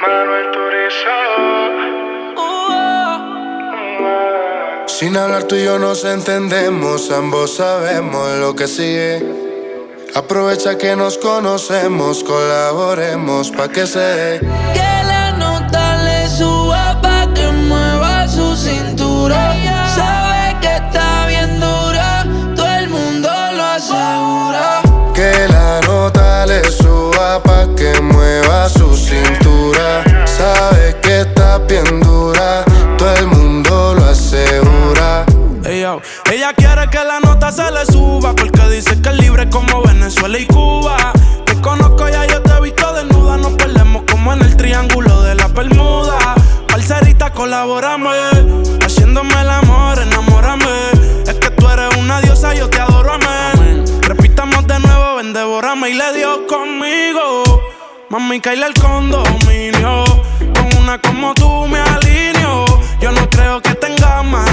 Manuel Turizo. Sin hablar tú y yo nos entendemos, ambos sabemos lo que sigue. Aprovecha que nos conocemos, colaboremos pa' que se dé. Colaborame. Haciéndome el amor, enamórame. Es que tú eres una diosa, yo te adoro, amén. Repitamos de nuevo, ven, devórame y le dio conmigo. Mami, caíle el condominio. Con una como tú me alineo. Yo no creo que tenga marido.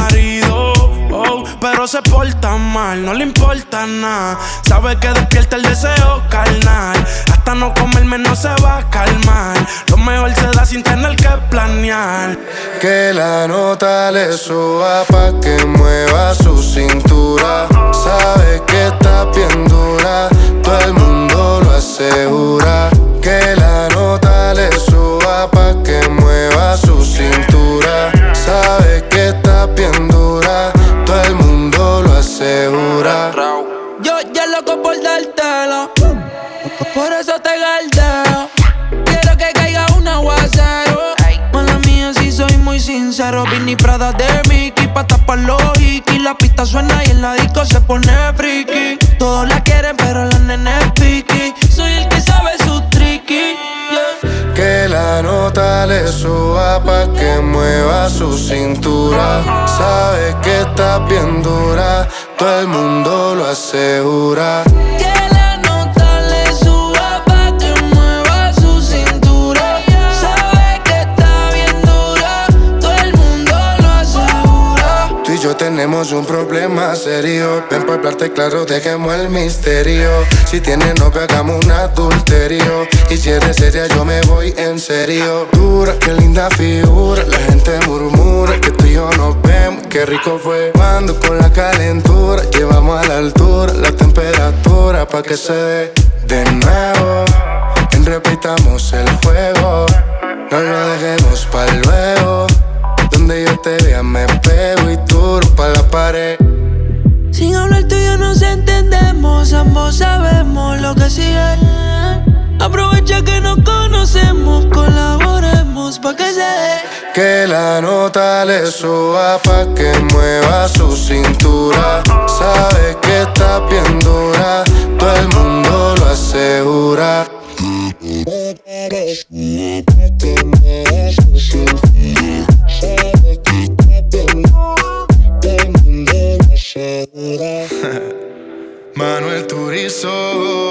Pero se porta mal, no le importa nada. Sabe que despierta el deseo carnal. Hasta no comerme no se va a calmar. Lo mejor se da sin tener que planear. Que la nota le suba pa' que mueva su cintura. Sabe que está bien dura, todo el mundo lo asegura. Por eso te galdeo. Quiero que caiga un aguacero. Mala mía, si soy muy sincero. Vini Prada de Mickey pa' tapar los hikis. La pista suena y en la disco se pone friki. Todos la quieren, pero la nene es piqui. Soy el que sabe su tricky. Que la nota le suba pa' que mueva su cintura. Sabe que está bien dura, todo el mundo lo asegura. Tenemos un problema serio. Ven para hablarte claro, dejemos el misterio. Si tienes novio, hagamos un adulterio. Y si eres seria, yo me voy en serio. Dura, qué linda figura. La gente murmura que tú y yo nos vemos. Qué rico fue cuando con la calentura llevamos a la altura la temperatura pa' que se dé de nuevo. Repitamos el fuego. No lo dejemos para luego. Que la nota le suba pa' que mueva su cintura. Sabe que está bien dura, todo el mundo lo asegura. Manuel Turizo